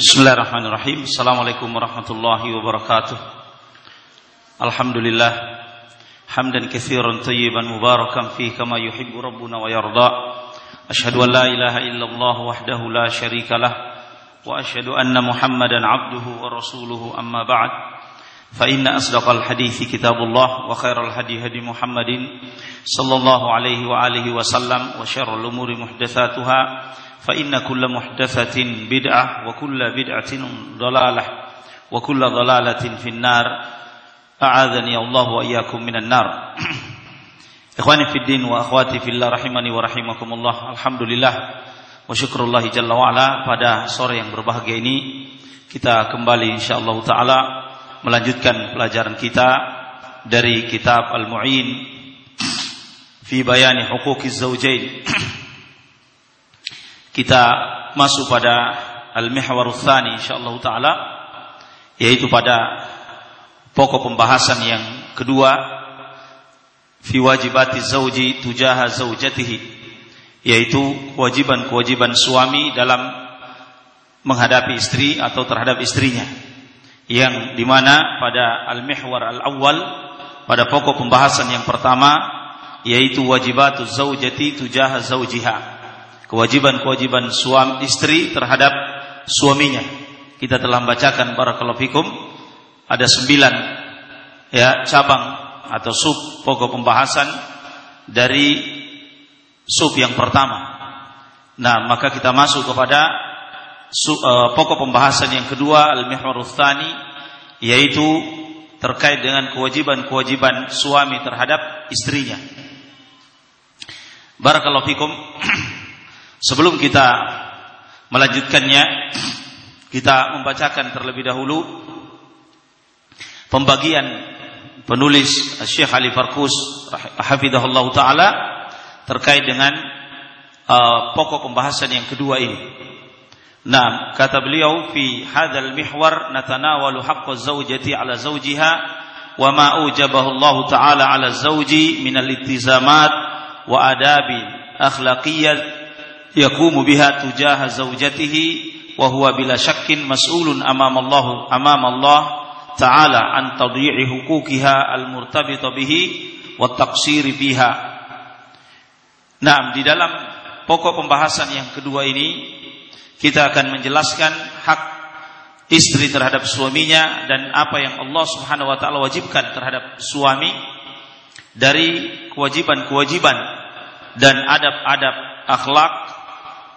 Bismillahirrahmanirrahim. Assalamualaikum warahmatullahi wabarakatuh. Alhamdulillah. Hamdan katsiran tayyiban mubarakan fi kama yuhibbu rabbuna wa yarda. Ashhadu an la ilaha illallah wahdahu la syarika lah wa ashhadu anna Muhammadan abduhu wa rasuluhu amma ba'd. فإن أصدق الحديث كتاب الله وخير الهدي هدي محمد صلى الله عليه وآله وسلم وشر الأمور محدثاتها فإن كل محدثة بدعة وكل بدعة ضلالة وكل ضلالة في النار أعاذني الله وإياكم من النار إخواني في الدين وأخواتي في الله رحمني ورحمكم الله الحمد لله wa syukurullah jalla wa'ala pada sore yang berbahagia ini kita kembali insyaallah taala melanjutkan pelajaran kita dari kitab Al-Mu'in fi bayani huquqiz zawjain kita masuk pada al-mihwar tsani insyaallah taala yaitu pada pokok pembahasan yang kedua fi wajibati zauji tujaha zaujatihi yaitu kewajiban-kewajiban suami dalam menghadapi istri atau terhadap istrinya. Yang di mana pada al-mihwar al-awwal pada pokok pembahasan yang pertama yaitu wajibatu zaujati tujaha zaujiha kewajiban-kewajiban suami istri terhadap suaminya. Kita telah membacakan barakallahu fikum ada sembilan ya cabang atau sub pokok pembahasan dari sub yang pertama. Nah, maka kita masuk kepada sub, uh, pokok pembahasan yang kedua al-mihwar yaitu terkait dengan kewajiban-kewajiban suami terhadap istrinya. Barakallahu fikum. Sebelum kita melanjutkannya, kita membacakan terlebih dahulu pembagian penulis Syekh Ali Farkus hafizahullah taala terkait dengan uh, pokok pembahasan yang kedua ini. Nah, kata beliau fi hadzal mihwar natanawalu haqqo zawjati ala zawjiha wa ma ujabahu Allah taala ala zawji min al-ittizamat wa adabi akhlaqiyyah yaqumu biha tujaha zaujatihi wa huwa bila syakkin mas'ulun amam Allah amam Allah ta'ala an tadyi'i huquqiha al-murtabita bihi wa taqsiri biha. Nah, di dalam pokok pembahasan yang kedua ini kita akan menjelaskan hak istri terhadap suaminya dan apa yang Allah Subhanahu wa taala wajibkan terhadap suami dari kewajiban-kewajiban dan adab-adab akhlak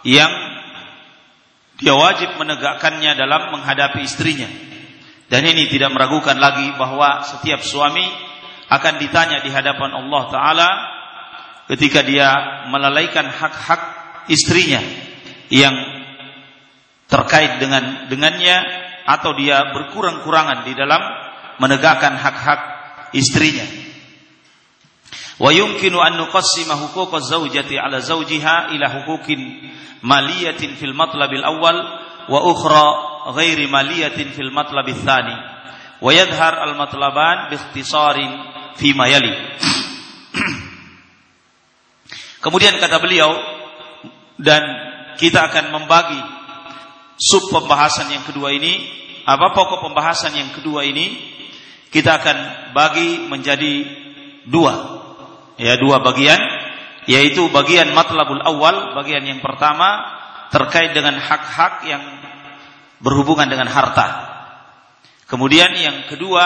yang dia wajib menegakkannya dalam menghadapi istrinya. Dan ini tidak meragukan lagi bahwa setiap suami akan ditanya di hadapan Allah Ta'ala ketika dia melalaikan hak-hak istrinya yang terkait dengan dengannya atau dia berkurang-kurangan di dalam menegakkan hak-hak istrinya. Wa yumkinu an nuqassima huquq az-zawjati 'ala zawjiha ila huquqin maliyatin fil matlabil awal wa ukhra ghairi maliyatin fil matlabil thani. Wa yadhhar al matlaban bi ikhtisarin fi ma yali. Kemudian kata beliau dan kita akan membagi sub pembahasan yang kedua ini apa pokok pembahasan yang kedua ini kita akan bagi menjadi dua ya dua bagian yaitu bagian matlabul awal, bagian yang pertama terkait dengan hak-hak yang berhubungan dengan harta. Kemudian yang kedua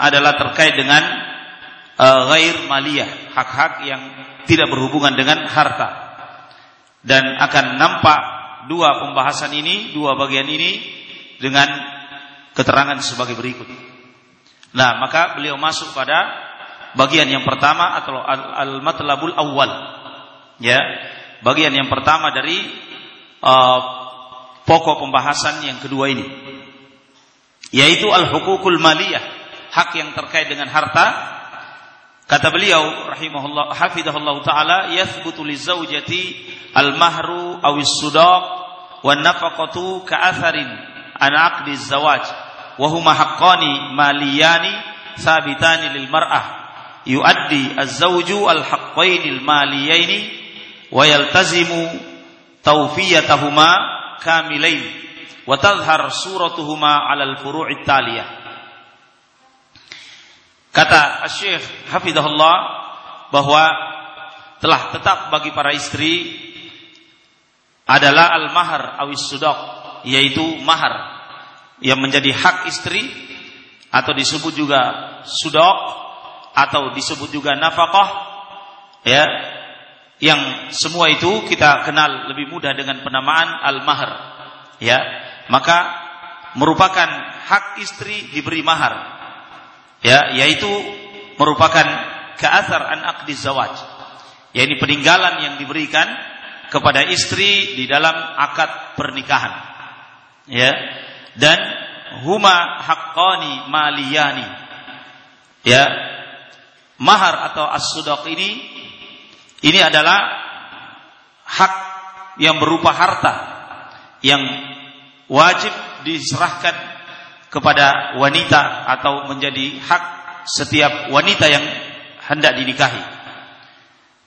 adalah terkait dengan uh, ghair maliyah, hak-hak yang tidak berhubungan dengan harta. Dan akan nampak dua pembahasan ini, dua bagian ini dengan keterangan sebagai berikut. Nah, maka beliau masuk pada bagian yang pertama atau al-matlabul awal. Ya, bagian yang pertama dari uh, pokok pembahasan yang kedua ini. Yaitu al-hukukul maliyah, hak yang terkait dengan harta. Kata beliau rahimahullah hafidahullah taala yathbutu lizaujati al-mahru aw as-sudaq wan nafaqatu ka'atharin an aqdi zawaj wa huma haqqani maliyani sabitani lil mar'ah yuaddi az-zawju al-haqqaini al-maliyaini wa yaltazimu tawfiyatahuma kamilain wa tadhhar suratuhuma 'ala al-furu'it taliyah. Kata Syekh Hafizahullah bahwa telah tetap bagi para istri adalah al-mahar awis sudok yaitu mahar yang menjadi hak istri atau disebut juga sudok atau disebut juga nafkah ya yang semua itu kita kenal lebih mudah dengan penamaan al-mahar ya. Maka merupakan hak istri diberi mahar ya yaitu merupakan keathar an aqdi zawaj yaitu peninggalan yang diberikan kepada istri di dalam akad pernikahan ya. Dan huma haqqani maliyani ya mahar atau as-sudaq ini ini adalah hak yang berupa harta yang wajib diserahkan kepada wanita atau menjadi hak setiap wanita yang hendak dinikahi.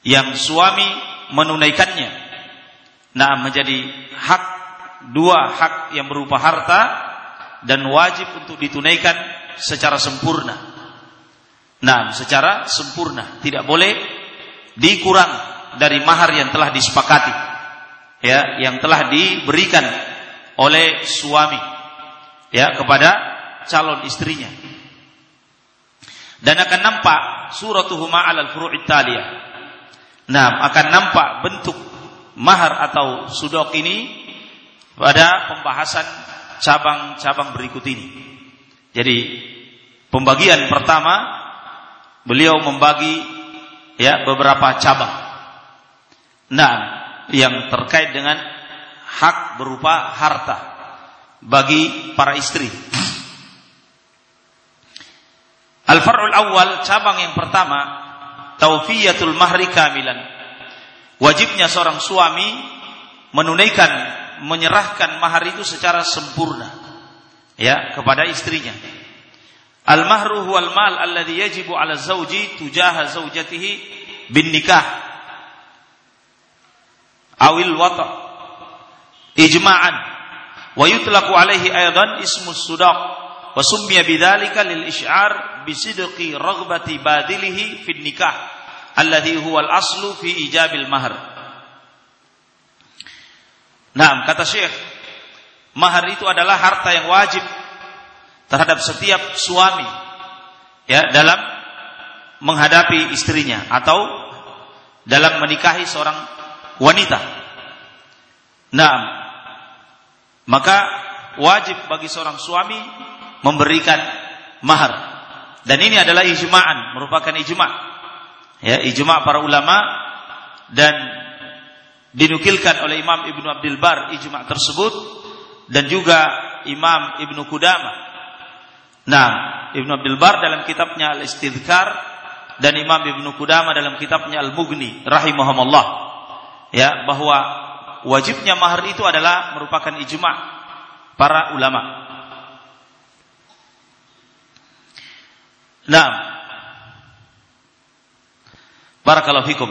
Yang suami menunaikannya. Nah, menjadi hak dua hak yang berupa harta dan wajib untuk ditunaikan secara sempurna. Nah, secara sempurna, tidak boleh dikurang dari mahar yang telah disepakati. Ya yang telah diberikan oleh suami. Ya kepada calon istrinya. Dan akan nampak suratuhuma alal furu'it taliyah nah akan nampak bentuk mahar atau sudok ini pada pembahasan cabang-cabang berikut ini. Jadi pembagian pertama beliau membagi ya beberapa cabang. Nah, yang terkait dengan hak berupa harta bagi para istri. Al-far'ul awal cabang yang pertama taufiyatul mahri kamilan. Wajibnya seorang suami menunaikan menyerahkan mahar itu secara sempurna ya kepada istrinya. Al-mahru huwal mal alladhi yajibu 'ala zawji tujaha zawjatihi bin nikah awil wata. Ijma'an. Wa yutlaqu 'alaihi aidan ismu sudaq wa summiya bidzalika lil isy'ar bi sidqi raghbati badilihi fin nikah alladhi huwal aslu fi ijabil mahr. Nah, kata Syekh, mahar itu adalah harta yang wajib terhadap setiap suami ya dalam menghadapi istrinya atau dalam menikahi seorang wanita. Nah, maka wajib bagi seorang suami memberikan mahar. Dan ini adalah ijma'an, merupakan ijma'. Ya, ijma' para ulama dan dinukilkan oleh Imam Ibnu Abdul Bar ijma' tersebut dan juga Imam Ibnu Qudamah Nah, Ibnu Abdul Bar dalam kitabnya Al-Istidhkar dan Imam Ibnu Qudamah dalam kitabnya Al-Mughni rahimahumullah ya bahwa wajibnya mahar itu adalah merupakan ijma' para ulama. Nah, Barakallahu fikum.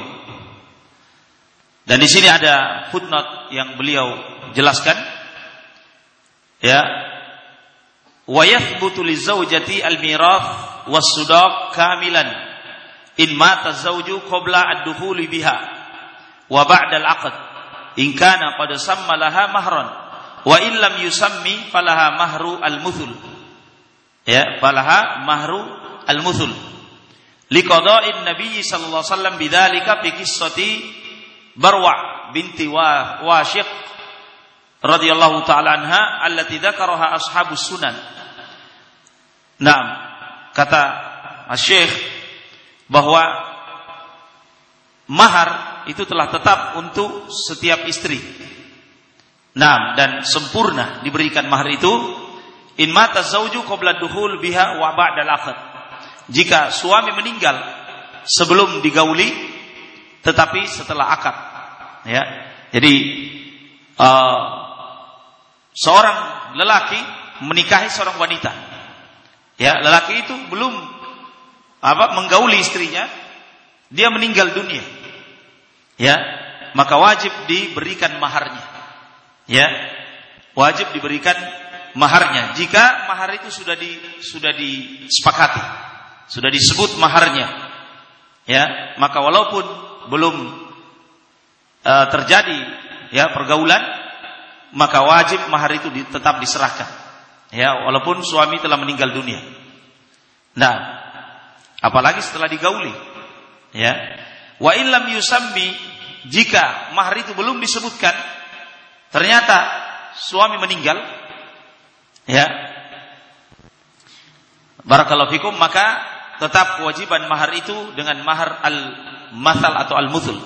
Dan di sini ada footnote yang beliau jelaskan ya ويثبت للزوجة الميراث والصداق كاملا إن مات الزوج قبل الدخول بها وبعد العقد إن كان قد سمى لها مهرا وإن لم يسمي فلها مهر المثل. فلها مهر المثل. لقضاء النبي صلى الله عليه وسلم بذلك بقصة بروع بنت واشق radhiyallahu taala anha allati dzakaraha ashabus sunan Nah, kata Syekh bahwa mahar itu telah tetap untuk setiap istri. Nah, dan sempurna diberikan mahar itu in mata zauju qabla duhul biha wa ba'dal akhd. Jika suami meninggal sebelum digauli tetapi setelah akad. Ya. Jadi uh, seorang lelaki menikahi seorang wanita Ya, lelaki itu belum apa menggauli istrinya, dia meninggal dunia. Ya, maka wajib diberikan maharnya. Ya. wajib diberikan maharnya. Jika mahar itu sudah di sudah disepakati, sudah disebut maharnya, ya, maka walaupun belum uh, terjadi ya pergaulan, maka wajib mahar itu tetap diserahkan. Ya, walaupun suami telah meninggal dunia. Nah, apalagi setelah digauli. Ya. Wa illam yusammi jika mahar itu belum disebutkan, ternyata suami meninggal, ya. Barakallahu fikum maka tetap kewajiban mahar itu dengan mahar al-mathal atau al-muthul.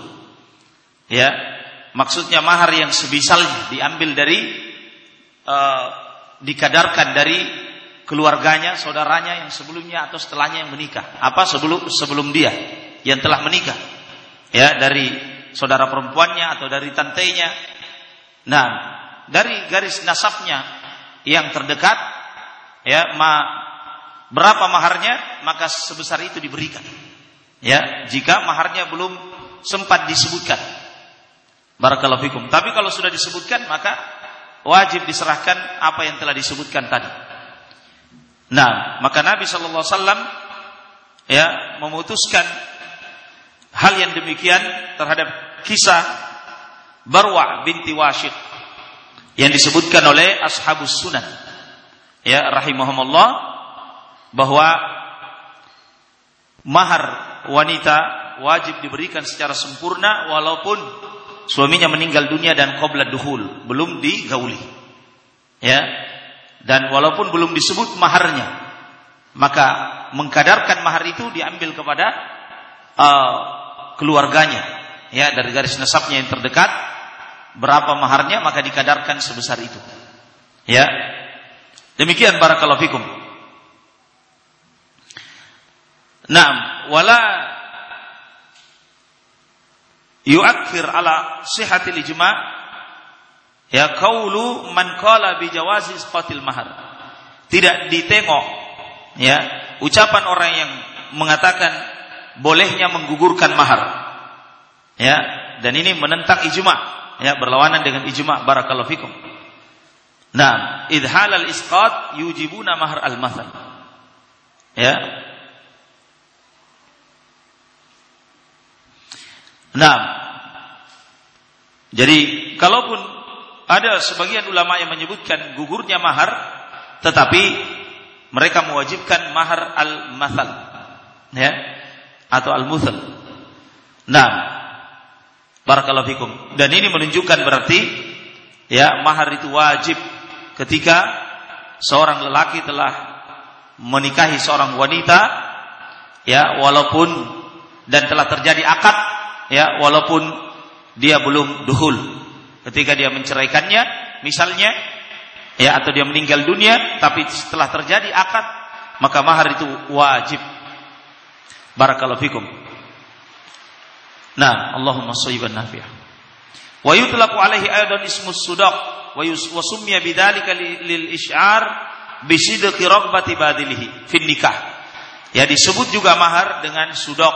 Ya, maksudnya mahar yang sebisalnya diambil dari uh, dikadarkan dari keluarganya, saudaranya yang sebelumnya atau setelahnya yang menikah. Apa sebelum sebelum dia yang telah menikah. Ya, dari saudara perempuannya atau dari tantenya. Nah, dari garis nasabnya yang terdekat ya, ma berapa maharnya maka sebesar itu diberikan. Ya, jika maharnya belum sempat disebutkan. Barakallahu fikum. Tapi kalau sudah disebutkan maka wajib diserahkan apa yang telah disebutkan tadi. Nah, maka Nabi sallallahu alaihi wasallam ya memutuskan hal yang demikian terhadap kisah Barwa binti Washid yang disebutkan oleh ashabus sunan ya rahimahumullah bahwa mahar wanita wajib diberikan secara sempurna walaupun suaminya meninggal dunia dan qabla duhul, belum digauli. Ya. Dan walaupun belum disebut maharnya, maka mengkadarkan mahar itu diambil kepada uh, keluarganya, ya dari garis nasabnya yang terdekat, berapa maharnya maka dikadarkan sebesar itu. Ya. Demikian barakallahu fikum. Naam, wala yuakhir ala sihatil ijma ya kaulu man qala bi jawazi isqatil mahar. Tidak ditengok ya ucapan orang yang mengatakan bolehnya menggugurkan mahar. Ya dan ini menentang ijma ya berlawanan dengan ijma barakallahu fikum. Nah idhal al isqat yujibuna mahar al mathal ya. Nah, jadi kalaupun ada sebagian ulama yang menyebutkan gugurnya mahar, tetapi mereka mewajibkan mahar al-mathal, ya, atau al-muthal. Nah, barakallahu fikum. Dan ini menunjukkan berarti ya mahar itu wajib ketika seorang lelaki telah menikahi seorang wanita ya walaupun dan telah terjadi akad ya walaupun dia belum duhul. Ketika dia menceraikannya misalnya ya atau dia meninggal dunia tapi setelah terjadi akad maka mahar itu wajib. Barakallahu fikum. Nah Allahumma sayyiban nafi'ah wa yutlaqu alaihi aidan ismu sudaq wa summiya bidzalika lil isy'ar bi sidqi raghbati badilihi fin nikah. Ya disebut juga mahar dengan sudok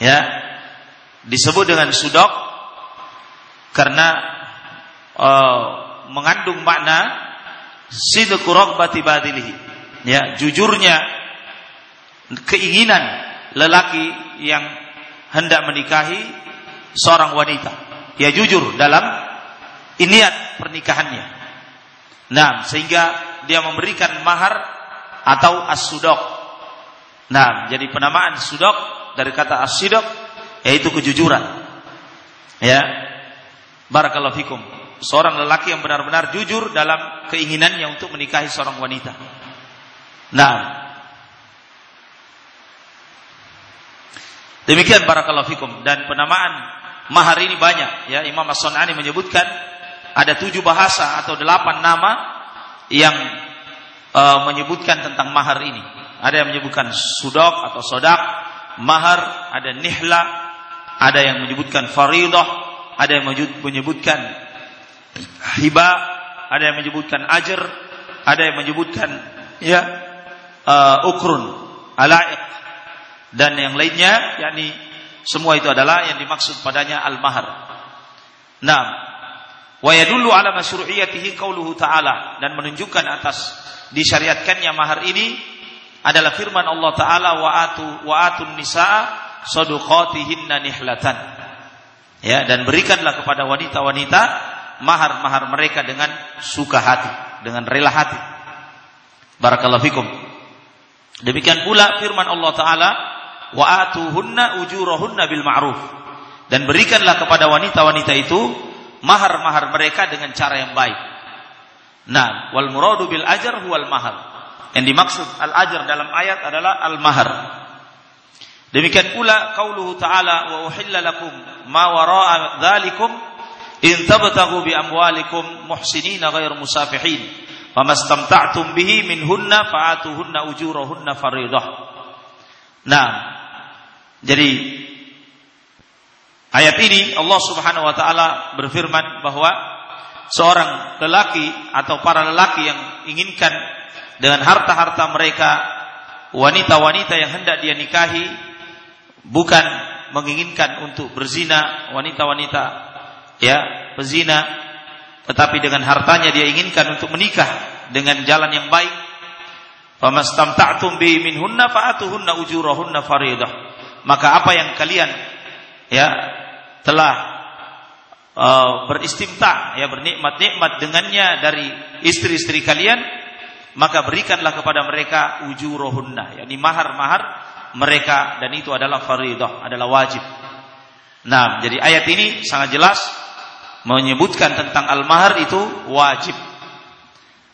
ya disebut dengan sudok karena uh, mengandung makna sidqu ya jujurnya keinginan lelaki yang hendak menikahi seorang wanita. Ya jujur dalam niat pernikahannya. Nah sehingga dia memberikan mahar atau as-sudok. Nah jadi penamaan sudok dari kata as-sidok yaitu kejujuran. Ya. Barakallahu fikum. Seorang lelaki yang benar-benar jujur dalam keinginannya untuk menikahi seorang wanita. Nah, Demikian barakallahu fikum dan penamaan mahar ini banyak ya Imam As-Sun'ani menyebutkan ada tujuh bahasa atau delapan nama yang uh, menyebutkan tentang mahar ini. Ada yang menyebutkan sudok atau sodak, mahar, ada nihla, ada yang menyebutkan faridah, ada yang menyebutkan hibah, ada yang menyebutkan ajar, ada yang menyebutkan ya uh, ukrun, alaiq dan yang lainnya yakni semua itu adalah yang dimaksud padanya al-mahar. Nah, Wa yadullu ala masyru'iyatihi qauluhu ta'ala. Dan menunjukkan atas disyariatkannya mahar ini adalah firman Allah taala wa atu wa atun nisaa sadaqatihinna nihlatan. Ya, dan berikanlah kepada wanita-wanita mahar-mahar mereka dengan suka hati, dengan rela hati. Barakallahu fikum. Demikian pula firman Allah taala wa atuhunna ujurahunna bil ma'ruf. Dan berikanlah kepada wanita-wanita itu mahar-mahar mereka dengan cara yang baik. Nah, wal muradu bil ajar huwal mahar. Yang dimaksud al ajar dalam ayat adalah al mahar. Demikian pula qauluhu ta'ala wa uhilla lakum ma wara'a dzalikum in tabtaghu bi amwalikum muhsinina ghairu musafihin famastamta'tum bihi minhunna fa'atuhunna ujurahunna faridah. Nah, jadi Ayat ini Allah Subhanahu wa taala berfirman bahwa seorang lelaki atau para lelaki yang inginkan dengan harta-harta mereka wanita-wanita yang hendak dia nikahi bukan menginginkan untuk berzina wanita-wanita ya pezina tetapi dengan hartanya dia inginkan untuk menikah dengan jalan yang baik. Famastamta'tum bi minhunna fa'atuhunna ujurahunna faridah. Maka apa yang kalian ya telah uh, beristimta ya bernikmat-nikmat dengannya dari istri-istri kalian maka berikanlah kepada mereka ujurohunna yakni mahar-mahar mereka dan itu adalah faridah adalah wajib. Nah, jadi ayat ini sangat jelas menyebutkan tentang al-mahar itu wajib.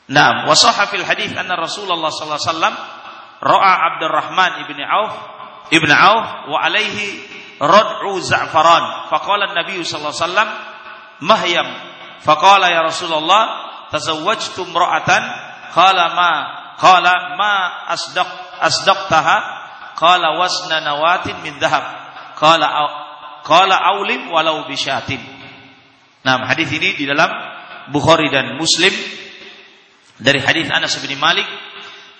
Nah, wasaha fil hadis anna Rasulullah sallallahu alaihi wasallam ra'a Abdurrahman ibni Auf ibn Auf wa alaihi rad'u za'faran. Faqala Nabi sallallahu alaihi wasallam mahyam. Faqala ya Rasulullah tazawwajtu imra'atan qala ma qala ma asdaq asdaqtaha qala wasna nawatin min dhahab. Qala qala aulim walau bisyatin. Nah, hadis ini di dalam Bukhari dan Muslim. Dari hadis Anas bin Malik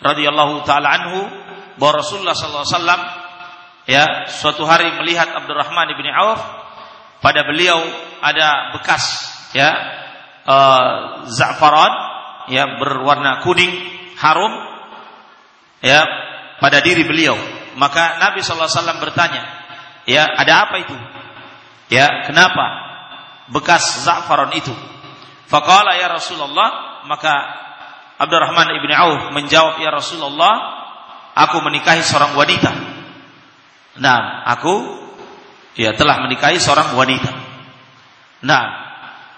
radhiyallahu taala anhu bahwa Rasulullah sallallahu alaihi wasallam ya suatu hari melihat Abdurrahman bin Auf pada beliau ada bekas ya uh, za'faran ya berwarna kuning harum ya pada diri beliau maka Nabi SAW bertanya ya ada apa itu ya kenapa bekas za'faran itu faqala ya Rasulullah maka Abdurrahman ibni Auf menjawab ya Rasulullah aku menikahi seorang wanita Nah, aku ya telah menikahi seorang wanita. Nah,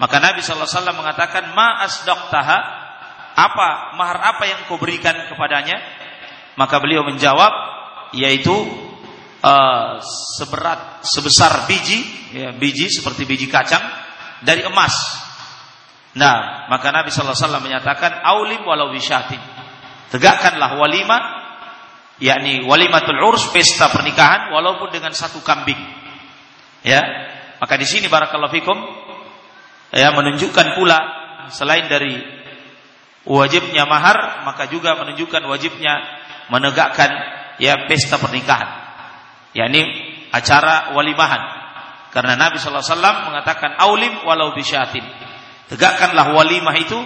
maka Nabi wasallam mengatakan ma asdaqtaha apa mahar apa yang kau berikan kepadanya? Maka beliau menjawab yaitu uh, seberat sebesar biji ya, biji seperti biji kacang dari emas. Nah, maka Nabi sallallahu alaihi wasallam menyatakan aulim walau wisyatin. Tegakkanlah walimah yakni walimatul urs pesta pernikahan walaupun dengan satu kambing. Ya. Maka di sini barakallahu fikum ya menunjukkan pula selain dari wajibnya mahar maka juga menunjukkan wajibnya menegakkan ya pesta pernikahan. yakni acara walimahan. Karena Nabi wasallam mengatakan aulim walau bisyatin. Tegakkanlah walimah itu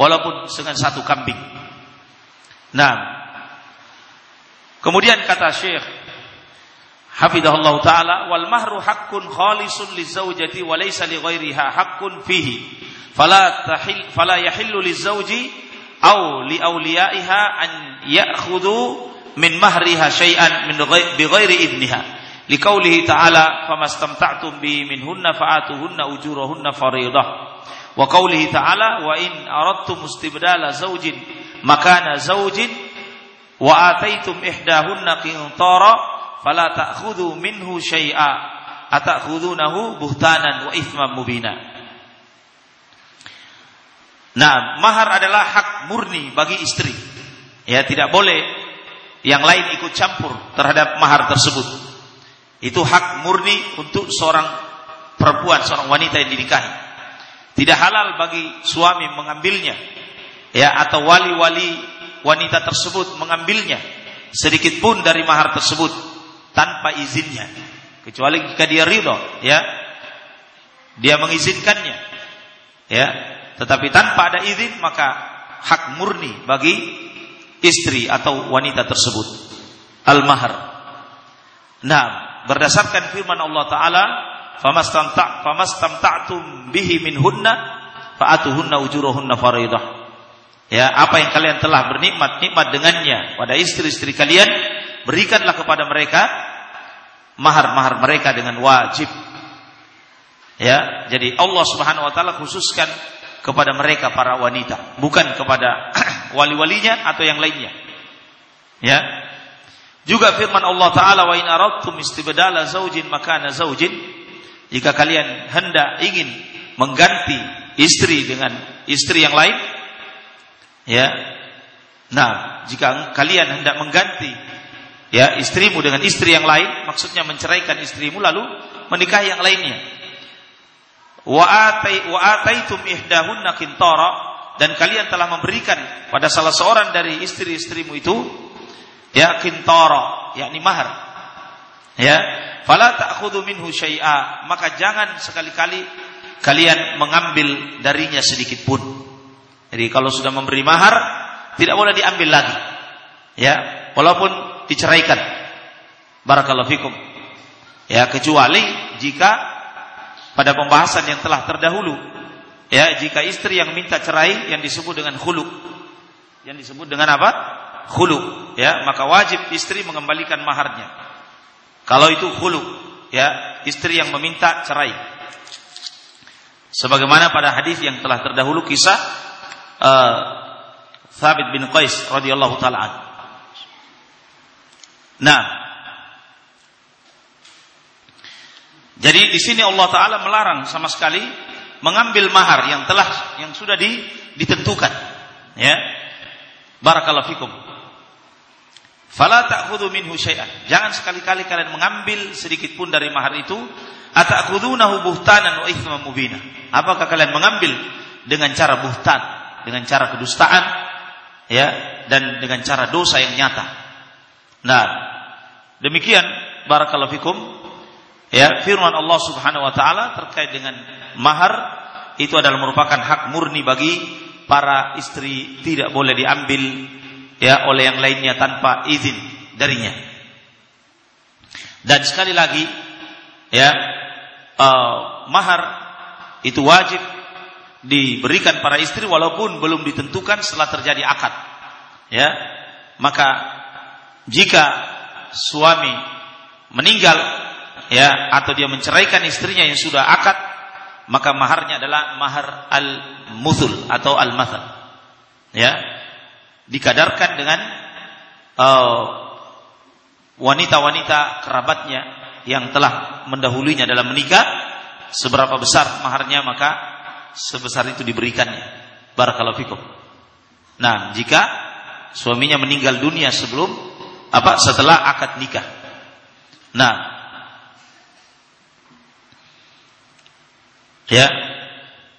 walaupun dengan satu kambing. Nah, Kemudian kata Syekh Hafidahullah taala wal mahru haqqun khalisun lizaujati wa laysa li ghairiha haqqun fihi fala tahil fala yahillu lizauji aw li awliyaiha an ya'khudhu min mahriha syai'an min bi ghairi idniha. Liqaulihi ta'ala famastamta'tum bi minhunna fa'atuhunna ujurahunna fariidah wa qaulihi ta'ala wa in aradtum istibdala zaujin makana zaujin wa ataitum ihdahunna qintara fala ta'khudhu minhu syai'a. Atakhudhunahu buhtanan wa ithman mubina. Nah, mahar adalah hak murni bagi istri. Ya, tidak boleh yang lain ikut campur terhadap mahar tersebut. Itu hak murni untuk seorang perempuan, seorang wanita yang dinikahi. Tidak halal bagi suami mengambilnya. Ya, atau wali-wali wanita tersebut mengambilnya sedikit pun dari mahar tersebut tanpa izinnya kecuali jika dia ridho ya dia mengizinkannya Ya, tetapi tanpa ada izin maka hak murni bagi istri atau wanita tersebut. Al-mahar. Nah, berdasarkan firman Allah taala, "Famastamta' famastamta'tum bihi minhunna fa'atuhunna ujurahunna faridah." Ya, apa yang kalian telah bernikmat nikmat dengannya pada istri-istri kalian, berikanlah kepada mereka mahar-mahar mereka dengan wajib. Ya, jadi Allah Subhanahu wa taala khususkan kepada mereka para wanita, bukan kepada wali-walinya atau yang lainnya. Ya. Juga firman Allah taala wa in aradtum istibdala zaujin makana zaujin jika kalian hendak ingin mengganti istri dengan istri yang lain ya. Nah, jika kalian hendak mengganti ya istrimu dengan istri yang lain, maksudnya menceraikan istrimu lalu menikahi yang lainnya wa atai wa ataitum ihdahunna qintara dan kalian telah memberikan pada salah seorang dari istri-istrimu itu ya qintara yakni mahar. Ya fala ta'khudhu minhu syai'a. Maka jangan sekali-kali kalian mengambil darinya sedikit pun. Jadi kalau sudah memberi mahar tidak boleh diambil lagi. Ya walaupun diceraikan. Barakallahu fikum. Ya kecuali jika pada pembahasan yang telah terdahulu ya jika istri yang minta cerai yang disebut dengan khulu. Yang disebut dengan apa? Khulu. Ya maka wajib istri mengembalikan maharnya. Kalau itu khulu ya istri yang meminta cerai. Sebagaimana pada hadis yang telah terdahulu kisah uh, Thabit bin Qais radhiyallahu taala Nah, Jadi di sini Allah Taala melarang sama sekali mengambil mahar yang telah yang sudah di, ditentukan. Ya. Barakallahu fikum. Fala ta'khudhu minhu syai'an. Jangan sekali-kali kalian mengambil sedikit pun dari mahar itu ata'khudhunahu buhtanan wa itsman mubina. Apakah kalian mengambil dengan cara buhtan, dengan cara kedustaan ya dan dengan cara dosa yang nyata. Nah, demikian barakallahu fikum Ya, firman Allah Subhanahu wa taala terkait dengan mahar itu adalah merupakan hak murni bagi para istri tidak boleh diambil ya oleh yang lainnya tanpa izin darinya. Dan sekali lagi ya uh, mahar itu wajib diberikan para istri walaupun belum ditentukan setelah terjadi akad. Ya. Maka jika suami meninggal ya atau dia menceraikan istrinya yang sudah akad maka maharnya adalah mahar al-muthul atau al-mathal. Ya. Dikadarkan dengan uh, wanita-wanita kerabatnya yang telah mendahulunya dalam menikah. Seberapa besar maharnya maka sebesar itu diberikannya. Barakallahu fikum. Nah jika suaminya meninggal dunia sebelum apa setelah akad nikah. Nah Ya.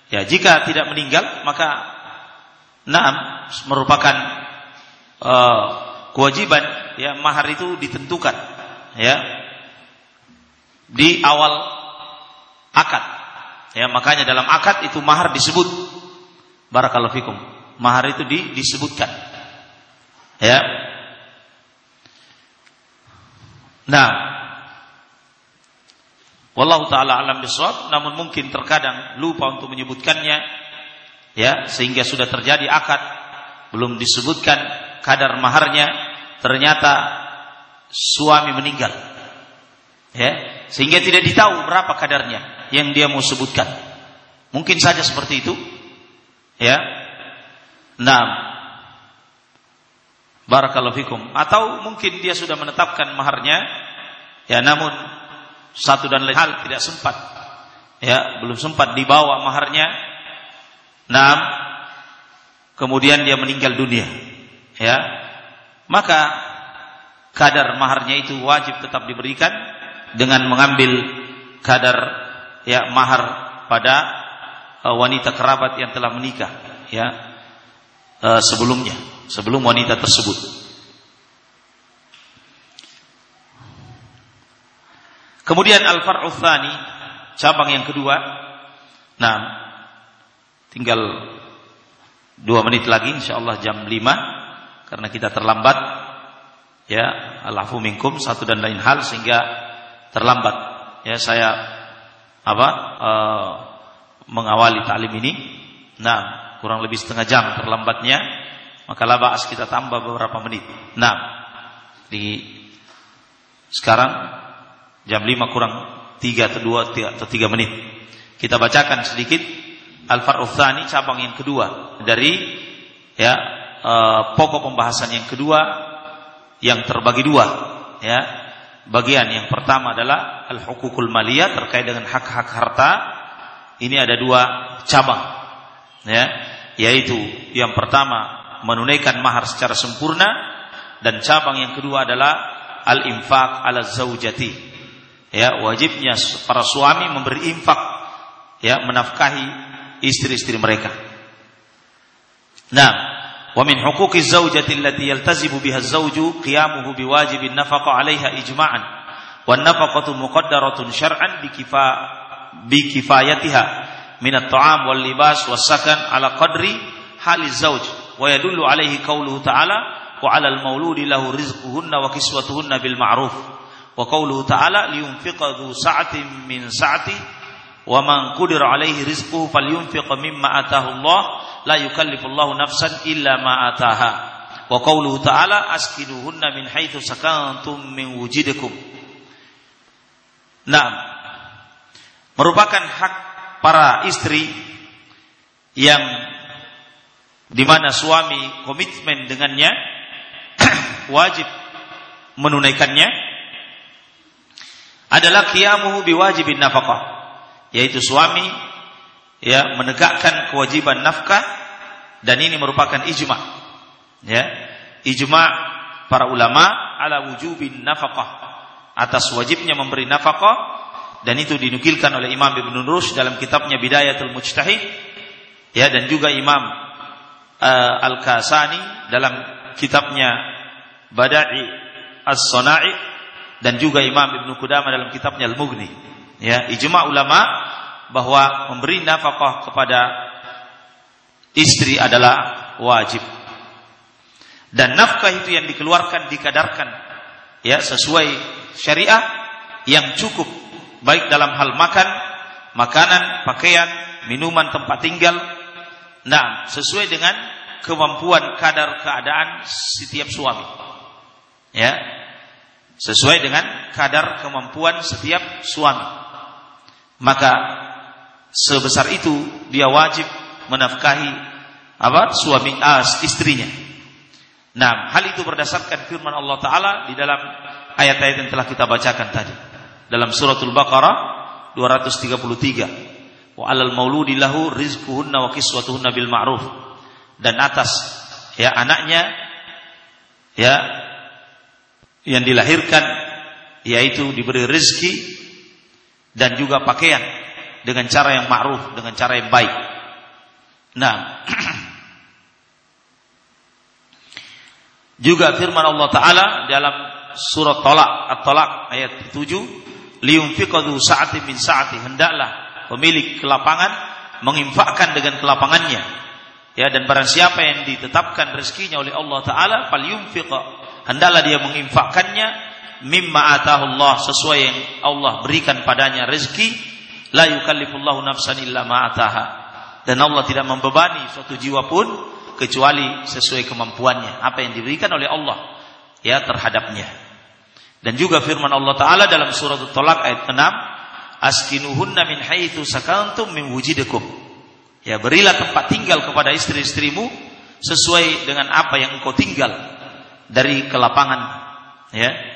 Ya, jika tidak meninggal maka naam merupakan uh, kewajiban ya mahar itu ditentukan ya di awal akad. Ya, makanya dalam akad itu mahar disebut barakallahu fikum. Mahar itu di, disebutkan. Ya. Nah, Wallahu taala alam bisawab, namun mungkin terkadang lupa untuk menyebutkannya ya sehingga sudah terjadi akad belum disebutkan kadar maharnya ternyata suami meninggal. Ya, sehingga tidak ditahu berapa kadarnya yang dia mau sebutkan. Mungkin saja seperti itu. Ya. Nah, Barakallahu fikum. Atau mungkin dia sudah menetapkan maharnya, ya namun satu dan lain hal tidak sempat. Ya belum sempat dibawa maharnya. Nah kemudian dia meninggal dunia. Ya. Maka kadar maharnya itu wajib tetap diberikan dengan mengambil kadar ya mahar pada uh, wanita kerabat yang telah menikah ya uh, sebelumnya sebelum wanita tersebut Kemudian al-far'u cabang yang kedua. Nah, tinggal dua menit lagi insyaallah jam 5 karena kita terlambat. Ya alafu minkum satu dan lain hal sehingga terlambat. Ya saya apa uh, mengawali taklim ini. Nah kurang lebih setengah jam terlambatnya. Maka labas kita tambah beberapa menit. Nah di sekarang jam 5 kurang 3 atau 2 atau 3 menit. Kita bacakan sedikit Al-Far'u cabang yang kedua. Dari ya uh, pokok pembahasan yang kedua yang terbagi dua ya. Bagian yang pertama adalah al-hukukul maliyah terkait dengan hak-hak harta. Ini ada dua cabang ya. Yaitu yang pertama menunaikan mahar secara sempurna. Dan cabang yang kedua adalah al-infaq ala zaujati ya wajibnya para suami memberi infak ya menafkahi istri-istri mereka. Nah, wa min huquqi zawjati allati yaltazimu biha az-zawju qiyamuhu biwajibin nafaqa 'alayha ijma'an wan nafaqatu muqaddaratun syar'an bikifa bikifayatiha min at-ta'am wal libas was sakan 'ala qadri hali zawj wa yadullu ta'ala wa 'alal mauludi lahu rizquhunna wa kiswatuhunna bil ma'ruf wa qawluhu ta'ala liyunfiqa dhu sa'atin min sa'ati wa man qudira alaihi rizquhu falyunfiq mimma atahu Allah la yukallifullahu nafsan illa ma ataha wa qawluhu ta'ala askinuhunna min haitsu sakantum min wujidikum Nah merupakan hak para istri yang di mana suami komitmen dengannya wajib menunaikannya adalah qiyamuhu biwajibin nafkah. Yaitu suami ya menegakkan kewajiban nafkah dan ini merupakan ijma. Ya ijma para ulama ala wujubin nafkah atas wajibnya memberi nafkah dan itu dinukilkan oleh Imam Ibn Rushd dalam kitabnya Bidayatul Mujtahid ya dan juga Imam uh, Al-Kasani dalam kitabnya Bada'i As-Sana'i dan juga Imam Ibn Qudamah dalam kitabnya Al-Mughni Ya, ijma ulama bahwa memberi nafkah kepada istri adalah wajib. Dan nafkah itu yang dikeluarkan dikadarkan ya sesuai syariah yang cukup baik dalam hal makan, makanan, pakaian, minuman, tempat tinggal. Nah, sesuai dengan kemampuan kadar keadaan setiap suami. Ya. Sesuai dengan kadar kemampuan setiap suami maka sebesar itu dia wajib menafkahi apa suami as istrinya. Nah, hal itu berdasarkan firman Allah Taala di dalam ayat-ayat yang telah kita bacakan tadi dalam suratul Baqarah 233. Wa alal mauludi lahu rizquhunna wa kiswatuhunna bil ma'ruf. Dan atas ya anaknya ya yang dilahirkan yaitu diberi rezeki dan juga pakaian dengan cara yang ma'ruf, dengan cara yang baik. Nah, juga firman Allah taala dalam surat Talak At-Talak ayat 7, liyunfiqadu sa'ati min sa'ati, hendaklah pemilik kelapangan menginfakkan dengan kelapangannya. Ya, dan barang siapa yang ditetapkan rezekinya oleh Allah taala, falyunfiq, hendaklah dia menginfakkannya mimma atahullah sesuai yang Allah berikan padanya rezeki la yukallifullahu nafsan illa ma ataha. Dan Allah tidak membebani suatu jiwa pun kecuali sesuai kemampuannya apa yang diberikan oleh Allah ya terhadapnya. Dan juga firman Allah taala dalam surat At-Talaq ayat 6 askinuhunna min haitsu sakantum min wujidikum ya berilah tempat tinggal kepada istri-istrimu sesuai dengan apa yang engkau tinggal dari kelapangan ya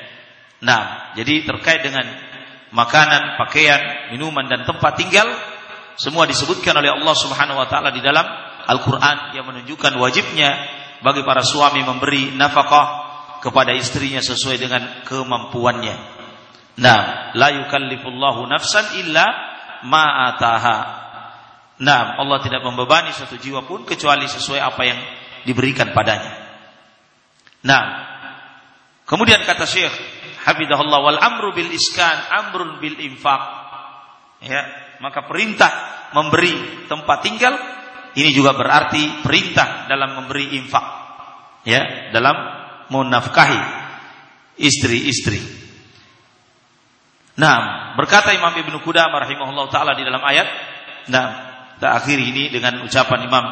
Nah, jadi terkait dengan makanan, pakaian, minuman dan tempat tinggal semua disebutkan oleh Allah Subhanahu wa taala di dalam Al-Qur'an yang menunjukkan wajibnya bagi para suami memberi nafkah kepada istrinya sesuai dengan kemampuannya. Nah, la yukallifullahu nafsan illa ma ataha. Nah, Allah tidak membebani suatu jiwa pun kecuali sesuai apa yang diberikan padanya. Nah, kemudian kata Syekh hafidahullah wal amru bil iskan amrun bil infaq ya maka perintah memberi tempat tinggal ini juga berarti perintah dalam memberi infak. Ya, dalam menafkahi istri-istri. Nah, berkata Imam Ibnu Qudamah rahimahullah taala di dalam ayat, nah, kita akhiri ini dengan ucapan Imam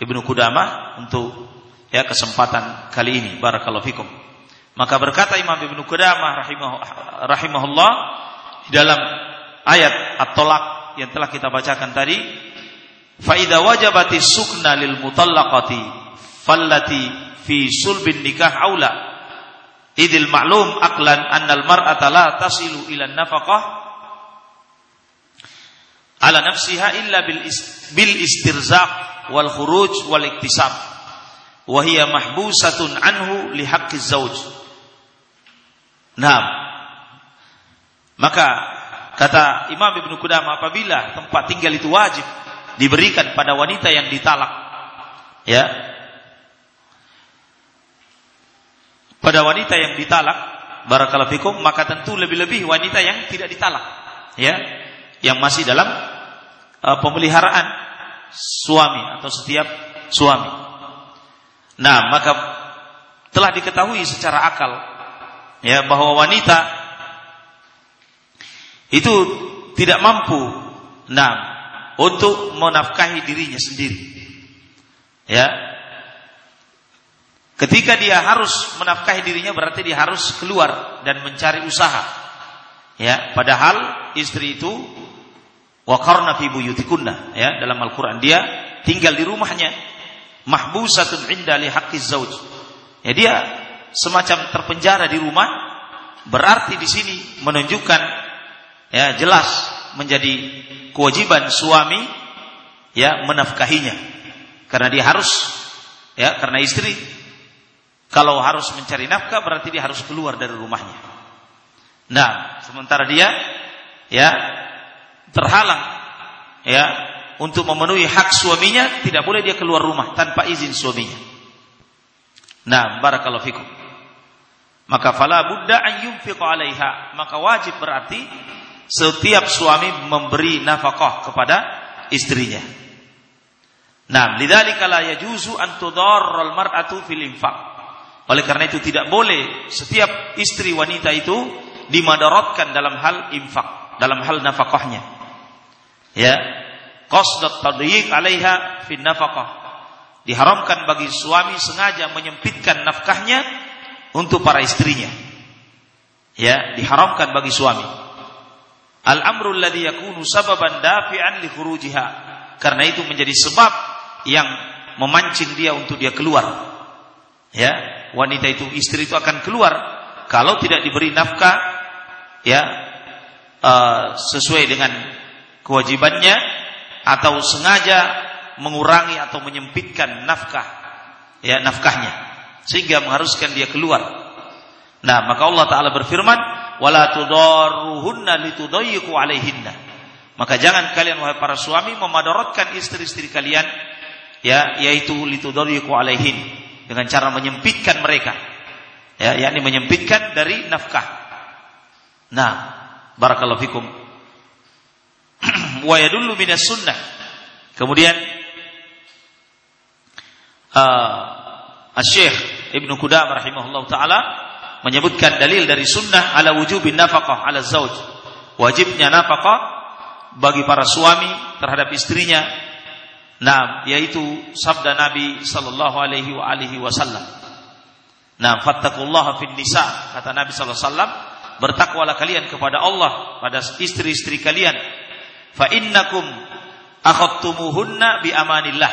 Ibnu Qudamah untuk ya kesempatan kali ini. Barakallahu fikum. Maka berkata Imam Ibnu Qudamah rahimahullah di dalam ayat At-Talaq yang telah kita bacakan tadi, fa idza wajabati sukna lil mutallaqati fallati fi sulbin nikah aula idil ma'lum aqlan annal mar'ata la tasilu ila nafaqah ala nafsiha illa bil, bil istirzaq wal khuruj wal iktisab wa hiya mahbusatun anhu li haqqi zauj. Nah, maka kata Imam Ibnu Qudamah apabila tempat tinggal itu wajib diberikan pada wanita yang ditalak ya pada wanita yang ditalak barakallahu fikum maka tentu lebih-lebih wanita yang tidak ditalak ya yang masih dalam uh, pemeliharaan suami atau setiap suami nah maka telah diketahui secara akal ya bahwa wanita itu tidak mampu nah untuk menafkahi dirinya sendiri. Ya. Ketika dia harus menafkahi dirinya berarti dia harus keluar dan mencari usaha. Ya, padahal istri itu waqarna fi buyutikunna ya dalam Al-Qur'an dia tinggal di rumahnya mahbusatun inda li haqqiz zauj. Ya dia semacam terpenjara di rumah berarti di sini menunjukkan ya jelas menjadi kewajiban suami ya menafkahinya karena dia harus ya karena istri kalau harus mencari nafkah berarti dia harus keluar dari rumahnya. Nah, sementara dia ya terhalang ya untuk memenuhi hak suaminya tidak boleh dia keluar rumah tanpa izin suaminya. Nah, barakallahu fikum. Maka fala budda an yunfiq 'alaiha, maka wajib berarti setiap suami memberi nafkah kepada istrinya. Nah, lidzalika la yajuzu an tudarral mar'atu fil infaq. Oleh karena itu tidak boleh setiap istri wanita itu dimadaratkan dalam hal infak, dalam hal nafkahnya. Ya. Qasdat tadyiq 'alaiha fin nafkah. Diharamkan bagi suami sengaja menyempitkan nafkahnya untuk para istrinya. Ya, diharamkan bagi suami. Al-amru alladhi yakunu sababan dafi'an li khurujiha. Karena itu menjadi sebab yang memancing dia untuk dia keluar. Ya, wanita itu istri itu akan keluar kalau tidak diberi nafkah ya uh, sesuai dengan kewajibannya atau sengaja mengurangi atau menyempitkan nafkah ya nafkahnya sehingga mengharuskan dia keluar. Nah, maka Allah taala berfirman, wala tudarruhunna litudayyiqu alaihinna. Maka jangan kalian wahai para suami memadaratkan istri-istri kalian ya yaitu litudayyiqu alaihin dengan cara menyempitkan mereka. Ya, yakni menyempitkan dari nafkah. Nah, barakallahu fikum. Wa yadullu minas sunnah. Kemudian uh, Asy-Syaikh Ibnu Qudamah rahimahullah taala menyebutkan dalil dari sunnah ala wujubin nafkah ala zauj. Wajibnya nafkah bagi para suami terhadap istrinya. Nah, yaitu sabda Nabi sallallahu alaihi wa alihi wasallam. Nah, fattaqullaha fin nisa, kata Nabi sallallahu alaihi wasallam, bertakwalah kalian kepada Allah pada istri-istri kalian. Fa innakum akhadtumuhunna bi amanillah.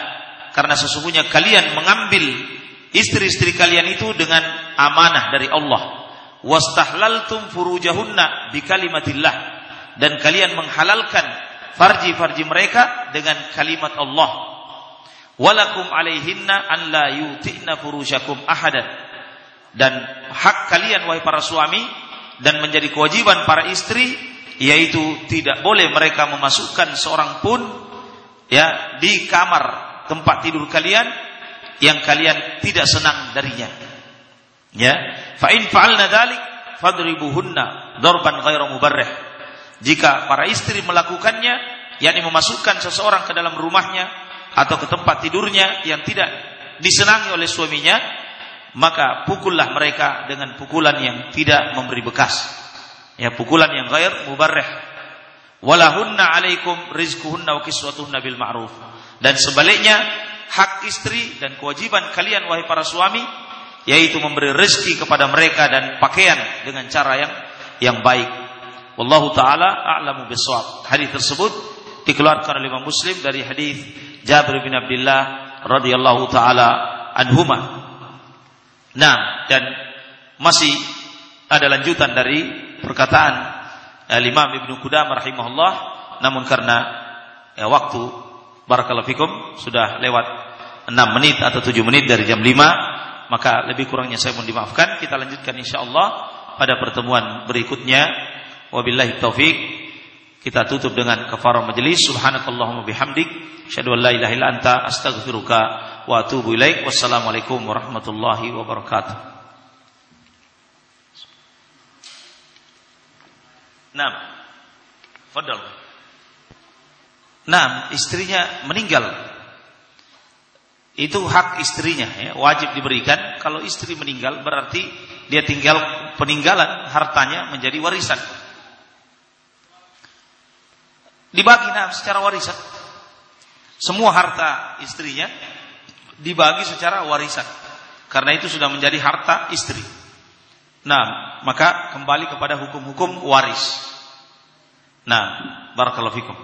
Karena sesungguhnya kalian mengambil istri-istri kalian itu dengan amanah dari Allah. Wastahlaltum furujahunna bikalimatillah dan kalian menghalalkan farji-farji mereka dengan kalimat Allah. Walakum alaihinna an la yuti'na furujakum ahadan. Dan hak kalian wahai para suami dan menjadi kewajiban para istri yaitu tidak boleh mereka memasukkan seorang pun ya di kamar tempat tidur kalian yang kalian tidak senang darinya. Ya, fa in fa'alna dzalik fadribuhunna darban ghairu mubarrih. Jika para istri melakukannya, yakni memasukkan seseorang ke dalam rumahnya atau ke tempat tidurnya yang tidak disenangi oleh suaminya, maka pukullah mereka dengan pukulan yang tidak memberi bekas. Ya, pukulan yang ghair mubarrih. Walahunna alaikum rizquhunna wa kiswatuhunna bil ma'ruf. Dan sebaliknya, hak istri dan kewajiban kalian wahai para suami yaitu memberi rezeki kepada mereka dan pakaian dengan cara yang yang baik. Wallahu taala a'lamu bissawab. Hadis tersebut dikeluarkan oleh Imam Muslim dari hadis Jabir bin Abdullah radhiyallahu taala anhuma. Nah, dan masih ada lanjutan dari perkataan eh, Imam Ibnu Qudamah rahimahullah. Namun karena ya, waktu barakallahu fikum sudah lewat 6 menit atau 7 menit dari jam 5 maka lebih kurangnya saya mohon dimaafkan. Kita lanjutkan insyaallah pada pertemuan berikutnya. Wabillahi taufik kita tutup dengan kafarah majelis subhanakallahumma bihamdik. Asyhadu an la ilaha illa anta. Astaghfiruka wa atubu ilaik. Wassalamualaikum warahmatullahi wabarakatuh Nah, Fadal. Nah, istrinya meninggal itu hak istrinya ya, wajib diberikan. Kalau istri meninggal berarti dia tinggal peninggalan hartanya menjadi warisan. Dibagi nah secara warisan. Semua harta istrinya dibagi secara warisan. Karena itu sudah menjadi harta istri. Nah, maka kembali kepada hukum-hukum waris. Nah, barakallahu fikum.